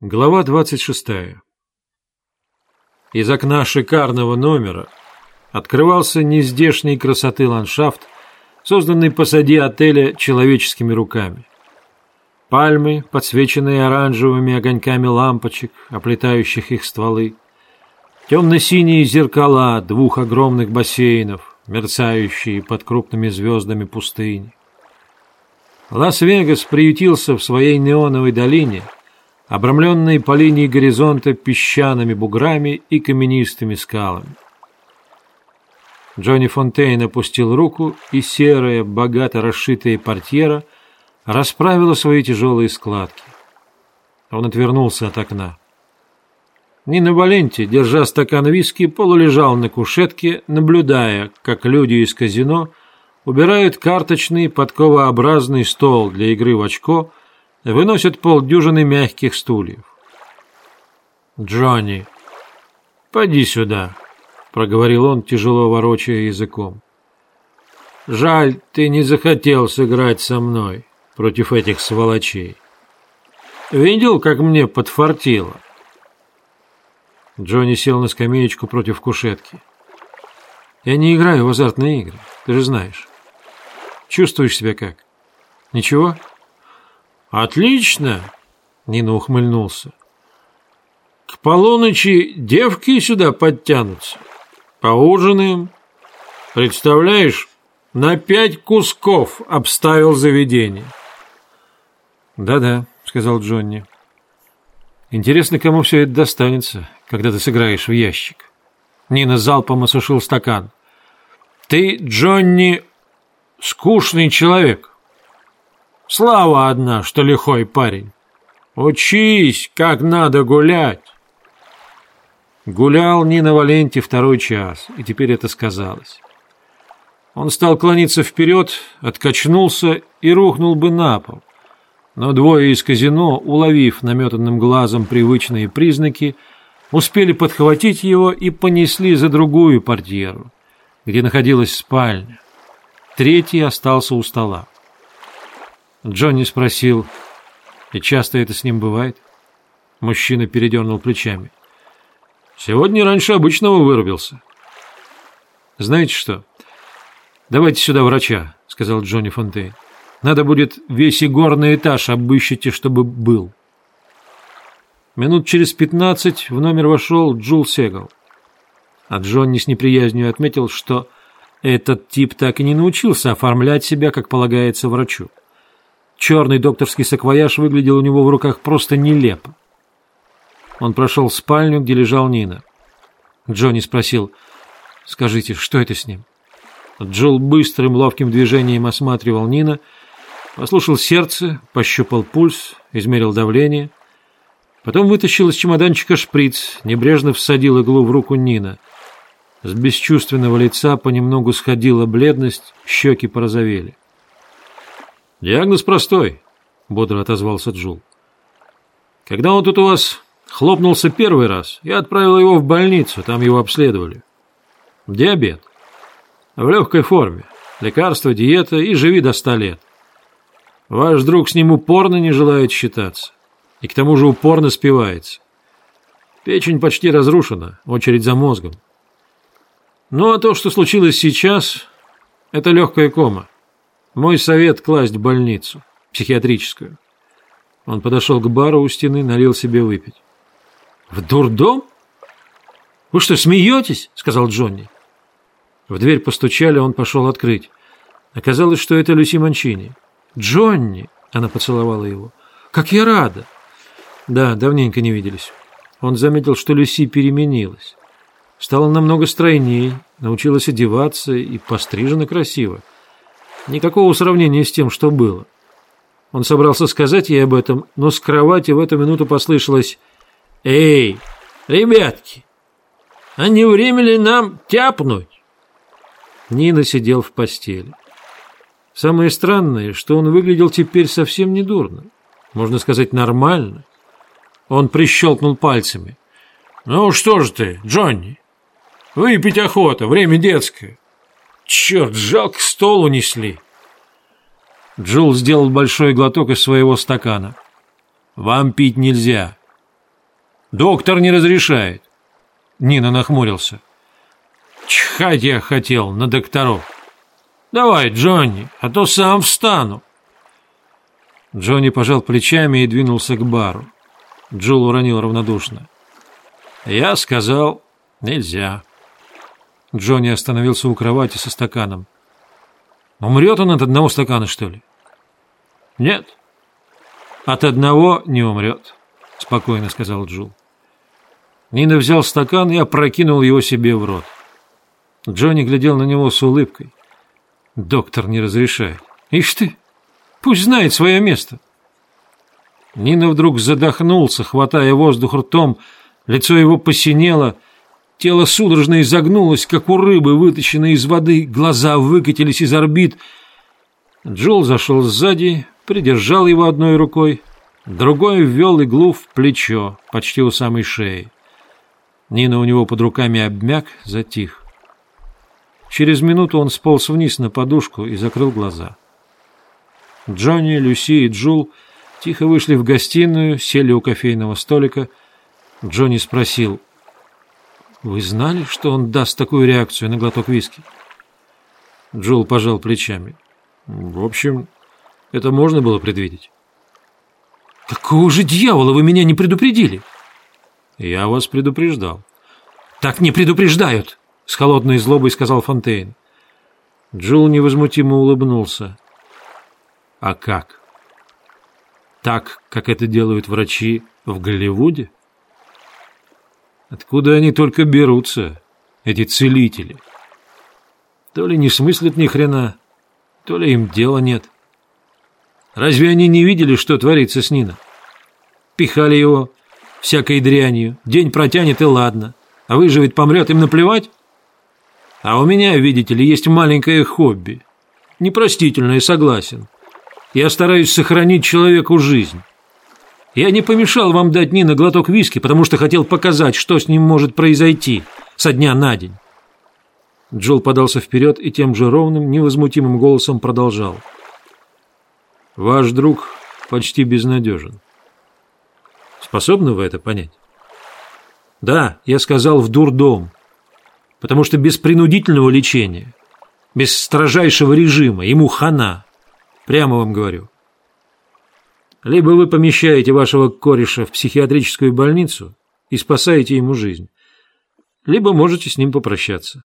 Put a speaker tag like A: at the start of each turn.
A: Глава 26. Из окна шикарного номера открывался нездешней красоты ландшафт, созданный посади отеля человеческими руками. Пальмы, подсвеченные оранжевыми огоньками лампочек, оплетающих их стволы, темно-синие зеркала двух огромных бассейнов, мерцающие под крупными звездами пустыни. Лас-Вегас приютился в своей неоновой долине – обрамленные по линии горизонта песчаными буграми и каменистыми скалами. Джонни Фонтейн опустил руку, и серая, богато расшитая портьера расправила свои тяжелые складки. Он отвернулся от окна. Нина Валенти, держа стакан виски, полулежал на кушетке, наблюдая, как люди из казино убирают карточный подковообразный стол для игры в очко выносят полдюжины мягких стульев. «Джонни, поди сюда», — проговорил он, тяжело ворочая языком. «Жаль, ты не захотел сыграть со мной против этих сволочей. Видел, как мне подфартило?» Джонни сел на скамеечку против кушетки. «Я не играю в азартные игры, ты же знаешь. Чувствуешь себя как? Ничего?» «Отлично!» — Нина ухмыльнулся. «К полуночи девки сюда подтянутся. Поужинаем. Представляешь, на пять кусков обставил заведение». «Да-да», — сказал Джонни. «Интересно, кому все это достанется, когда ты сыграешь в ящик?» Нина залпом осушил стакан.
B: «Ты, Джонни, скучный человек. Слава одна, что лихой парень. Учись, как надо гулять.
A: Гулял Нина Валенти второй час, и теперь это сказалось. Он стал клониться вперед, откачнулся и рухнул бы на пол. Но двое из казино, уловив наметанным глазом привычные признаки, успели подхватить его и понесли за другую портьеру, где находилась спальня. Третий остался у стола. Джонни спросил, и часто это с ним бывает? Мужчина передернул плечами. Сегодня раньше обычного вырубился. Знаете что? Давайте сюда врача, сказал Джонни Фонтейн. Надо будет весь игорный этаж обыщите, чтобы был. Минут через пятнадцать в номер вошел Джул Сегал. А Джонни с неприязнью отметил, что этот тип так и не научился оформлять себя, как полагается врачу. Черный докторский саквояж выглядел у него в руках просто нелепо. Он прошел в спальню, где лежал Нина. Джонни спросил, «Скажите, что это с ним?» Джул быстрым ловким движением осматривал Нина, послушал сердце, пощупал пульс, измерил давление. Потом вытащил из чемоданчика шприц, небрежно всадил иглу в руку Нина. С бесчувственного лица понемногу сходила бледность, щеки порозовели. «Диагноз простой», — бодро отозвался Джул. «Когда он тут у вас хлопнулся первый раз, я отправил его в больницу, там его обследовали. Диабет. В легкой форме. Лекарства, диета и живи до ста лет. Ваш друг с ним упорно не желает считаться. И к тому же упорно спивается. Печень почти разрушена, очередь за мозгом. Ну а то, что случилось сейчас, это легкая кома. Мой совет — класть в больницу, психиатрическую. Он подошел к бару у стены, налил себе выпить. «В дурдом? Вы что, смеетесь?» — сказал Джонни. В дверь постучали, он пошел открыть. Оказалось, что это Люси Манчини. «Джонни!» — она поцеловала его. «Как я рада!» Да, давненько не виделись. Он заметил, что Люси переменилась. Стала намного стройней, научилась одеваться и пострижена красиво. Никакого сравнения с тем, что было. Он собрался сказать ей об этом, но с кровати в эту минуту послышалось «Эй, ребятки, а не время ли нам тяпнуть?» Нина сидел в постели. Самое странное, что он выглядел теперь совсем недурно. Можно сказать, нормально. Он прищелкнул пальцами. «Ну что ж ты, Джонни? Выпить охота, время детское. Черт, жалко, стол унесли. Джул сделал большой глоток из своего стакана. Вам пить нельзя. Доктор не разрешает. Нина нахмурился. Чхать я хотел на докторов. Давай, Джонни, а то сам встану.
B: Джонни пожал плечами и двинулся к бару. Джул уронил равнодушно.
A: Я сказал, нельзя.
B: Джонни остановился у кровати со стаканом. Умрет он от одного стакана, что ли?
A: Нет.
B: От одного не умрет, спокойно сказал Джул. Нина взял стакан и опрокинул его себе в рот. Джонни глядел на него с улыбкой. Доктор не разрешает. Ишь ты, пусть знает свое место. Нина вдруг задохнулся, хватая воздух ртом, лицо его посинело, тело судорожно изогнулось, как у рыбы, вытащенной из воды, глаза выкатились из орбит. Джул зашел сзади, придержал его одной рукой, другой ввел иглу в плечо, почти у самой шеи. Нина у него под руками обмяк, затих. Через минуту он сполз вниз на подушку и закрыл глаза. Джонни, Люси и Джул тихо вышли в гостиную, сели у кофейного столика. Джонни спросил, «Вы знали, что он даст такую реакцию на глоток виски?» Джул пожал плечами. «В общем, это можно было предвидеть». «Какого же дьявола вы меня не предупредили?»
A: Я вас предупреждал.
B: Так не предупреждают, с холодной злобой сказал Фонтейн.
A: Джул невозмутимо улыбнулся. А как? Так, как это делают врачи в Голливуде? Откуда они только берутся, эти целители? То ли не смыслят ни хрена, то ли им дела нет. Разве они не видели, что творится с Нино? Пихали его всякой дрянью. День протянет и ладно. А выживет, помрет, им наплевать? А у меня, видите ли, есть маленькое хобби. Непростительное, согласен. Я стараюсь сохранить человеку жизнь. Я не помешал вам дать Нина глоток виски, потому что хотел показать, что с ним может произойти со дня на день. Джул подался вперед и тем же ровным, невозмутимым голосом продолжал. Ваш друг почти безнадежен. Способны вы это понять? Да, я сказал в дурдом, потому что без принудительного лечения, без строжайшего режима ему хана, прямо вам говорю. Либо вы помещаете вашего кореша в психиатрическую больницу и спасаете ему жизнь, либо можете с ним попрощаться.